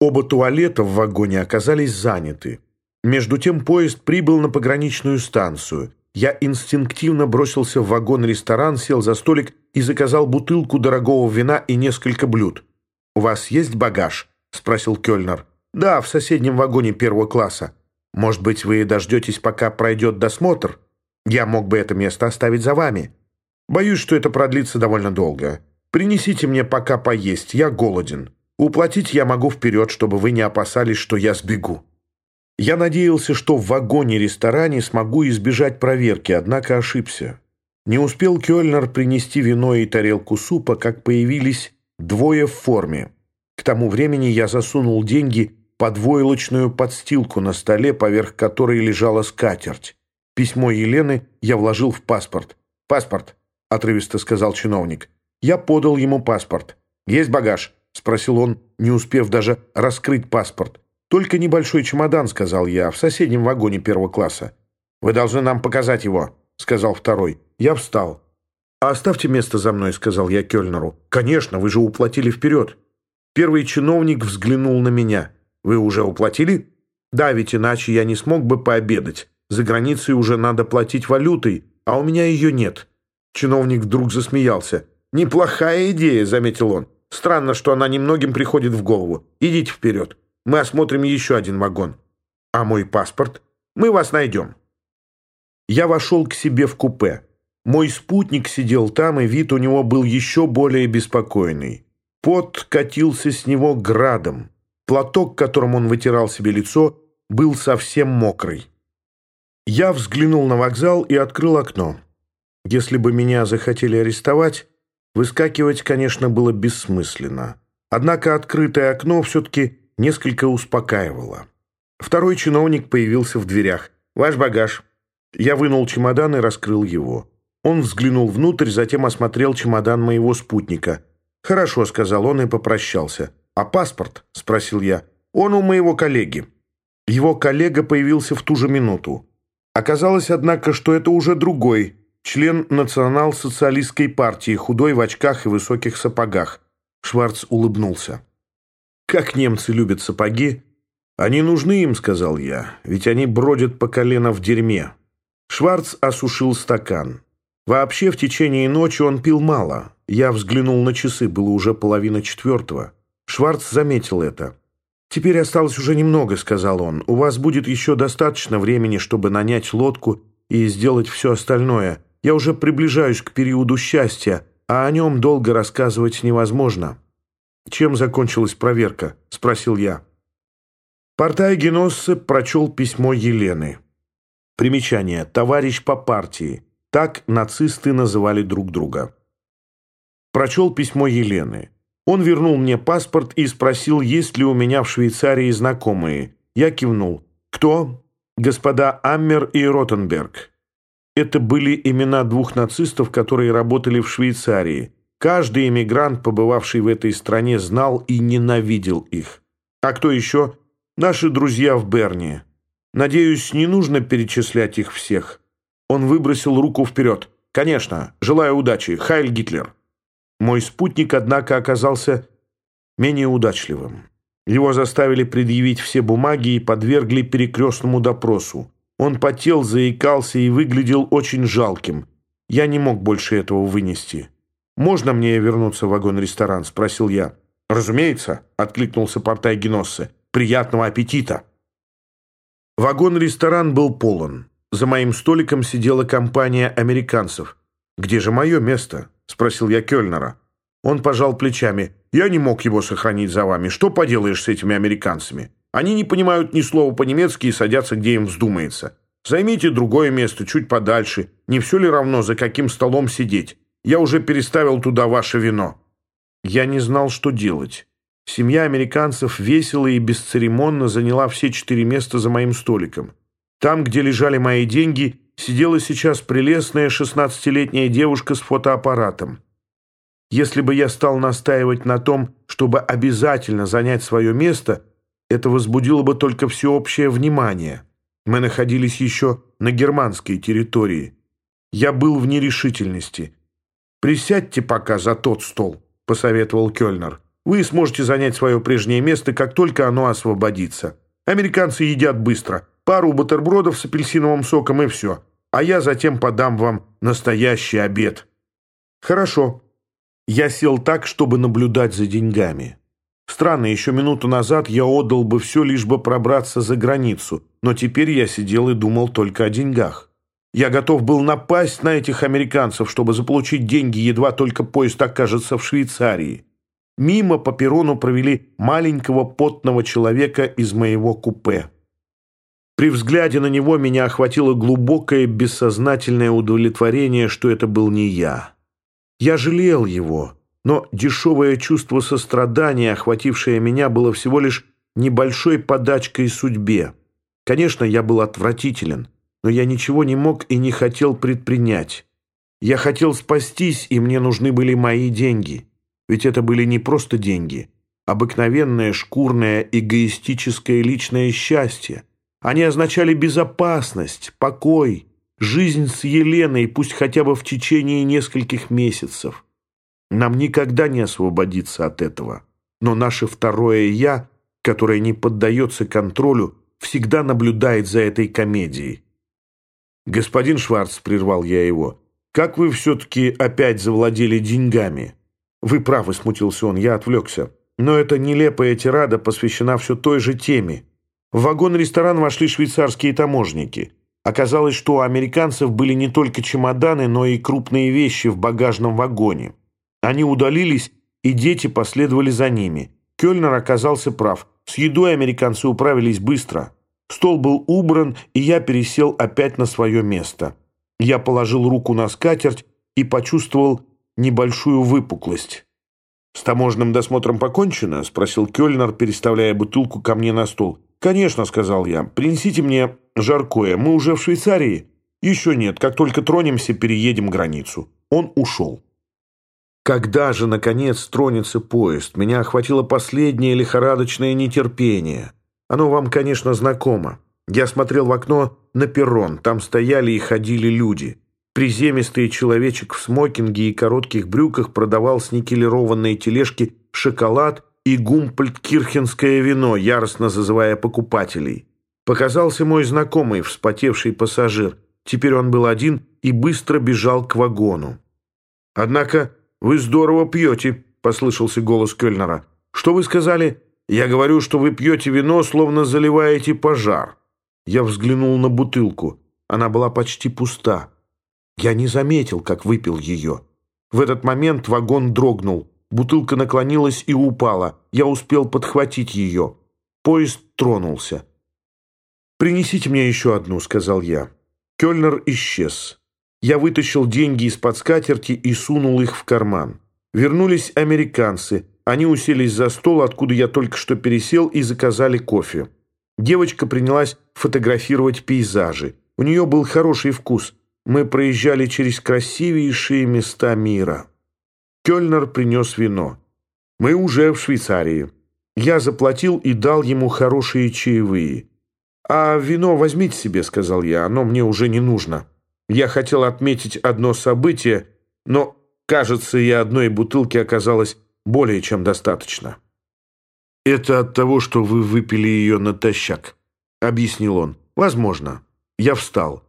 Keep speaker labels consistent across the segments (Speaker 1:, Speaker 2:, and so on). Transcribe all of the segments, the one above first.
Speaker 1: Оба туалета в вагоне оказались заняты. Между тем поезд прибыл на пограничную станцию. Я инстинктивно бросился в вагон-ресторан, сел за столик и заказал бутылку дорогого вина и несколько блюд. «У вас есть багаж?» — спросил Кёльнер. «Да, в соседнем вагоне первого класса. Может быть, вы дождетесь, пока пройдет досмотр? Я мог бы это место оставить за вами. Боюсь, что это продлится довольно долго. Принесите мне пока поесть, я голоден. Уплатить я могу вперед, чтобы вы не опасались, что я сбегу». Я надеялся, что в вагоне-ресторане смогу избежать проверки, однако ошибся. Не успел Кёльнер принести вино и тарелку супа, как появились двое в форме. К тому времени я засунул деньги под войлочную подстилку на столе, поверх которой лежала скатерть. Письмо Елены я вложил в паспорт. «Паспорт», — отрывисто сказал чиновник. Я подал ему паспорт. «Есть багаж?» — спросил он, не успев даже раскрыть паспорт. «Только небольшой чемодан», — сказал я, — «в соседнем вагоне первого класса». «Вы должны нам показать его», — сказал второй. Я встал. «А «Оставьте место за мной», — сказал я Кёльнеру. «Конечно, вы же уплатили вперед». Первый чиновник взглянул на меня. «Вы уже уплатили?» «Да, ведь иначе я не смог бы пообедать. За границей уже надо платить валютой, а у меня ее нет». Чиновник вдруг засмеялся. «Неплохая идея», — заметил он. «Странно, что она немногим приходит в голову. Идите вперед». Мы осмотрим еще один вагон. А мой паспорт? Мы вас найдем. Я вошел к себе в купе. Мой спутник сидел там, и вид у него был еще более беспокойный. Пот катился с него градом. Платок, которым он вытирал себе лицо, был совсем мокрый. Я взглянул на вокзал и открыл окно. Если бы меня захотели арестовать, выскакивать, конечно, было бессмысленно. Однако открытое окно все-таки несколько успокаивало. Второй чиновник появился в дверях. «Ваш багаж». Я вынул чемодан и раскрыл его. Он взглянул внутрь, затем осмотрел чемодан моего спутника. «Хорошо», — сказал он и попрощался. «А паспорт?» — спросил я. «Он у моего коллеги». Его коллега появился в ту же минуту. Оказалось, однако, что это уже другой, член национал-социалистской партии, худой в очках и высоких сапогах. Шварц улыбнулся. Как немцы любят сапоги. Они нужны им, сказал я, ведь они бродят по колено в дерьме. Шварц осушил стакан. Вообще, в течение ночи он пил мало. Я взглянул на часы, было уже половина четвертого. Шварц заметил это. «Теперь осталось уже немного», — сказал он. «У вас будет еще достаточно времени, чтобы нанять лодку и сделать все остальное. Я уже приближаюсь к периоду счастья, а о нем долго рассказывать невозможно». «Чем закончилась проверка?» — спросил я. Портай Геноссе прочел письмо Елены. Примечание. Товарищ по партии. Так нацисты называли друг друга. Прочел письмо Елены. Он вернул мне паспорт и спросил, есть ли у меня в Швейцарии знакомые. Я кивнул. «Кто?» «Господа Аммер и Ротенберг». Это были имена двух нацистов, которые работали в Швейцарии. Каждый эмигрант, побывавший в этой стране, знал и ненавидел их. А кто еще? Наши друзья в Берне. Надеюсь, не нужно перечислять их всех. Он выбросил руку вперед. «Конечно. Желаю удачи. Хайль Гитлер». Мой спутник, однако, оказался менее удачливым. Его заставили предъявить все бумаги и подвергли перекрестному допросу. Он потел, заикался и выглядел очень жалким. Я не мог больше этого вынести. «Можно мне вернуться в вагон-ресторан?» – спросил я. «Разумеется», – откликнулся портай Геноссе. «Приятного аппетита!» Вагон-ресторан был полон. За моим столиком сидела компания американцев. «Где же мое место?» – спросил я Кёльнера. Он пожал плечами. «Я не мог его сохранить за вами. Что поделаешь с этими американцами? Они не понимают ни слова по-немецки и садятся, где им вздумается. Займите другое место, чуть подальше. Не все ли равно, за каким столом сидеть? Я уже переставил туда ваше вино». Я не знал, что делать. Семья американцев весело и бесцеремонно заняла все четыре места за моим столиком. Там, где лежали мои деньги, сидела сейчас прелестная шестнадцатилетняя девушка с фотоаппаратом. Если бы я стал настаивать на том, чтобы обязательно занять свое место, это возбудило бы только всеобщее внимание. Мы находились еще на германской территории. Я был в нерешительности – «Присядьте пока за тот стол», — посоветовал Кёльнер. Вы сможете занять свое прежнее место, как только оно освободится. Американцы едят быстро. Пару бутербродов с апельсиновым соком и все. А я затем подам вам настоящий обед». «Хорошо». Я сел так, чтобы наблюдать за деньгами. Странно, еще минуту назад я отдал бы все, лишь бы пробраться за границу, но теперь я сидел и думал только о деньгах. Я готов был напасть на этих американцев, чтобы заполучить деньги, едва только поезд окажется в Швейцарии. Мимо по перрону провели маленького потного человека из моего купе. При взгляде на него меня охватило глубокое бессознательное удовлетворение, что это был не я. Я жалел его, но дешевое чувство сострадания, охватившее меня, было всего лишь небольшой подачкой судьбе. Конечно, я был отвратителен, но я ничего не мог и не хотел предпринять. Я хотел спастись, и мне нужны были мои деньги. Ведь это были не просто деньги, обыкновенное шкурное эгоистическое личное счастье. Они означали безопасность, покой, жизнь с Еленой, пусть хотя бы в течение нескольких месяцев. Нам никогда не освободиться от этого. Но наше второе «я», которое не поддается контролю, всегда наблюдает за этой комедией. «Господин Шварц», — прервал я его, — «как вы все-таки опять завладели деньгами?» «Вы правы», — смутился он, — я отвлекся. «Но эта нелепая тирада посвящена все той же теме. В вагон-ресторан вошли швейцарские таможники. Оказалось, что у американцев были не только чемоданы, но и крупные вещи в багажном вагоне. Они удалились, и дети последовали за ними. Кёльнер оказался прав. С едой американцы управились быстро. Стол был убран, и я пересел опять на свое место. Я положил руку на скатерть и почувствовал небольшую выпуклость. «С таможенным досмотром покончено?» — спросил Кёльнер, переставляя бутылку ко мне на стол. «Конечно», — сказал я. «Принесите мне жаркое. Мы уже в Швейцарии?» «Еще нет. Как только тронемся, переедем границу». Он ушел. Когда же, наконец, тронется поезд? Меня охватило последнее лихорадочное нетерпение. Оно вам, конечно, знакомо. Я смотрел в окно на перрон. Там стояли и ходили люди. Приземистый человечек в смокинге и коротких брюках продавал с никелированной тележки шоколад и гумпольдкирхенское вино, яростно зазывая покупателей. Показался мой знакомый, вспотевший пассажир. Теперь он был один и быстро бежал к вагону. Однако «Вы здорово пьете», — послышался голос Кельнера. «Что вы сказали?» «Я говорю, что вы пьете вино, словно заливаете пожар». Я взглянул на бутылку. Она была почти пуста. Я не заметил, как выпил ее. В этот момент вагон дрогнул. Бутылка наклонилась и упала. Я успел подхватить ее. Поезд тронулся. «Принесите мне еще одну», — сказал я. Кёльнер исчез. Я вытащил деньги из-под скатерти и сунул их в карман. Вернулись американцы. Они уселись за стол, откуда я только что пересел, и заказали кофе. Девочка принялась фотографировать пейзажи. У нее был хороший вкус. Мы проезжали через красивейшие места мира. Кёльнер принес вино. Мы уже в Швейцарии. Я заплатил и дал ему хорошие чаевые. «А вино возьмите себе», — сказал я, — «оно мне уже не нужно». Я хотел отметить одно событие, но, кажется, и одной бутылки оказалось более чем достаточно. «Это от того, что вы выпили ее натощак», — объяснил он. «Возможно. Я встал.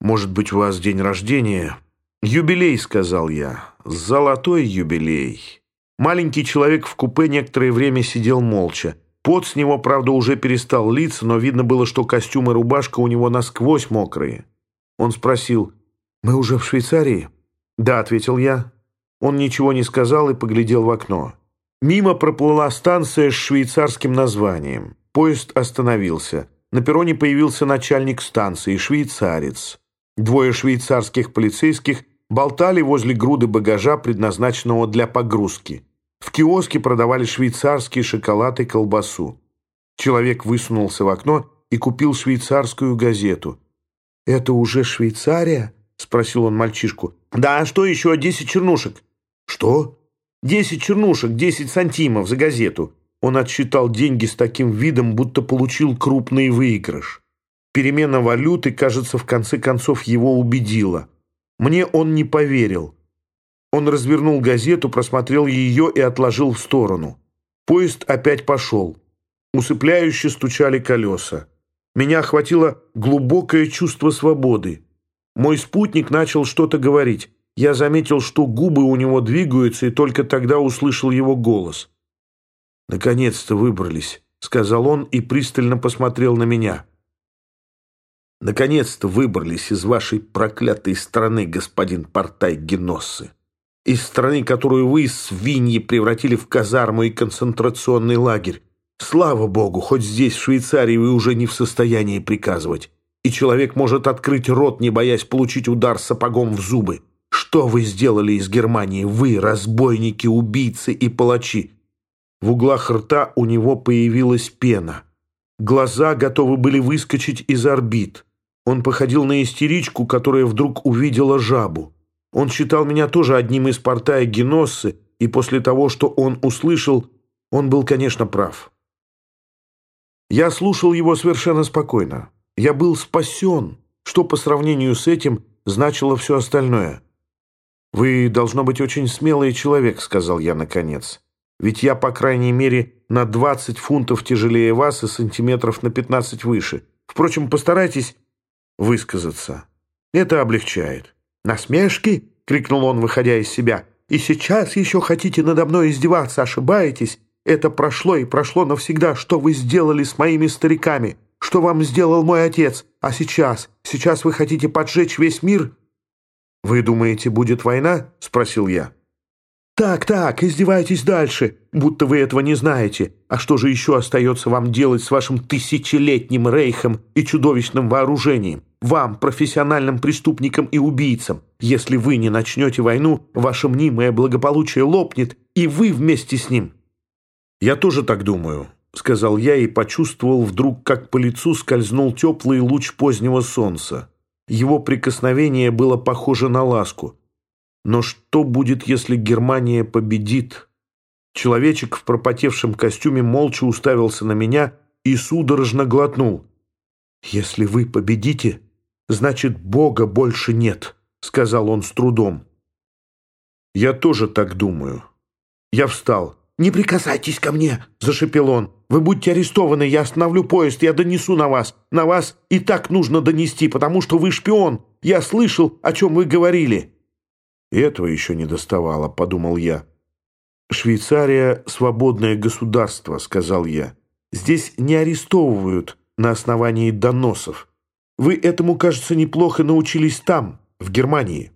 Speaker 1: Может быть, у вас день рождения?» «Юбилей», — сказал я. «Золотой юбилей». Маленький человек в купе некоторое время сидел молча. Пот с него, правда, уже перестал литься, но видно было, что костюм и рубашка у него насквозь мокрые. Он спросил, «Мы уже в Швейцарии?» «Да», — ответил я. Он ничего не сказал и поглядел в окно. Мимо проплыла станция с швейцарским названием. Поезд остановился. На перроне появился начальник станции, швейцарец. Двое швейцарских полицейских болтали возле груды багажа, предназначенного для погрузки. В киоске продавали швейцарский шоколад и колбасу. Человек высунулся в окно и купил швейцарскую газету. «Это уже Швейцария?» — спросил он мальчишку. «Да, а что еще? Десять чернушек». «Что?» «Десять чернушек, десять сантимов за газету». Он отсчитал деньги с таким видом, будто получил крупный выигрыш. Перемена валюты, кажется, в конце концов его убедила. Мне он не поверил. Он развернул газету, просмотрел ее и отложил в сторону. Поезд опять пошел. Усыпляюще стучали колеса. Меня охватило глубокое чувство свободы. Мой спутник начал что-то говорить. Я заметил, что губы у него двигаются, и только тогда услышал его голос. «Наконец-то выбрались», — сказал он и пристально посмотрел на меня. «Наконец-то выбрались из вашей проклятой страны, господин Портай Геноссы. Из страны, которую вы, свиньи, превратили в казарму и концентрационный лагерь. Слава богу, хоть здесь, в Швейцарии, вы уже не в состоянии приказывать. И человек может открыть рот, не боясь получить удар сапогом в зубы. Что вы сделали из Германии? Вы, разбойники, убийцы и палачи. В углах рта у него появилась пена. Глаза готовы были выскочить из орбит. Он походил на истеричку, которая вдруг увидела жабу. Он считал меня тоже одним из портая Геноссы, и после того, что он услышал, он был, конечно, прав. Я слушал его совершенно спокойно. Я был спасен, что по сравнению с этим значило все остальное. «Вы, должно быть, очень смелый человек», — сказал я наконец. «Ведь я, по крайней мере, на 20 фунтов тяжелее вас и сантиметров на 15 выше. Впрочем, постарайтесь высказаться. Это облегчает». «Насмешки?» — крикнул он, выходя из себя. «И сейчас еще хотите надо мной издеваться, ошибаетесь? Это прошло и прошло навсегда. Что вы сделали с моими стариками? Что вам сделал мой отец? А сейчас? Сейчас вы хотите поджечь весь мир?» «Вы думаете, будет война?» — спросил я. «Так, так, издевайтесь дальше, будто вы этого не знаете. А что же еще остается вам делать с вашим тысячелетним рейхом и чудовищным вооружением? Вам, профессиональным преступникам и убийцам. Если вы не начнете войну, ваше мнимое благополучие лопнет, и вы вместе с ним». «Я тоже так думаю», — сказал я и почувствовал вдруг, как по лицу скользнул теплый луч позднего солнца. Его прикосновение было похоже на ласку. Но что будет, если Германия победит? Человечек в пропотевшем костюме молча уставился на меня и судорожно глотнул. «Если вы победите, значит, Бога больше нет», — сказал он с трудом. «Я тоже так думаю». Я встал. «Не прикасайтесь ко мне!» — зашипел он. «Вы будете арестованы, я остановлю поезд, я донесу на вас. На вас и так нужно донести, потому что вы шпион. Я слышал, о чем вы говорили». «Этого еще не доставало», — подумал я. «Швейцария — свободное государство», — сказал я. «Здесь не арестовывают на основании доносов. Вы этому, кажется, неплохо научились там, в Германии».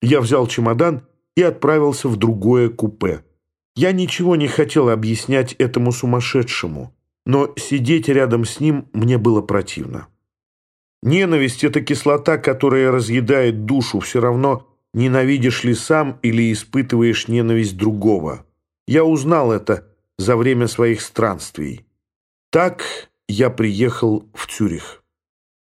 Speaker 1: Я взял чемодан и отправился в другое купе. Я ничего не хотел объяснять этому сумасшедшему, но сидеть рядом с ним мне было противно. Ненависть — это кислота, которая разъедает душу, все равно ненавидишь ли сам или испытываешь ненависть другого. Я узнал это за время своих странствий. Так я приехал в Цюрих.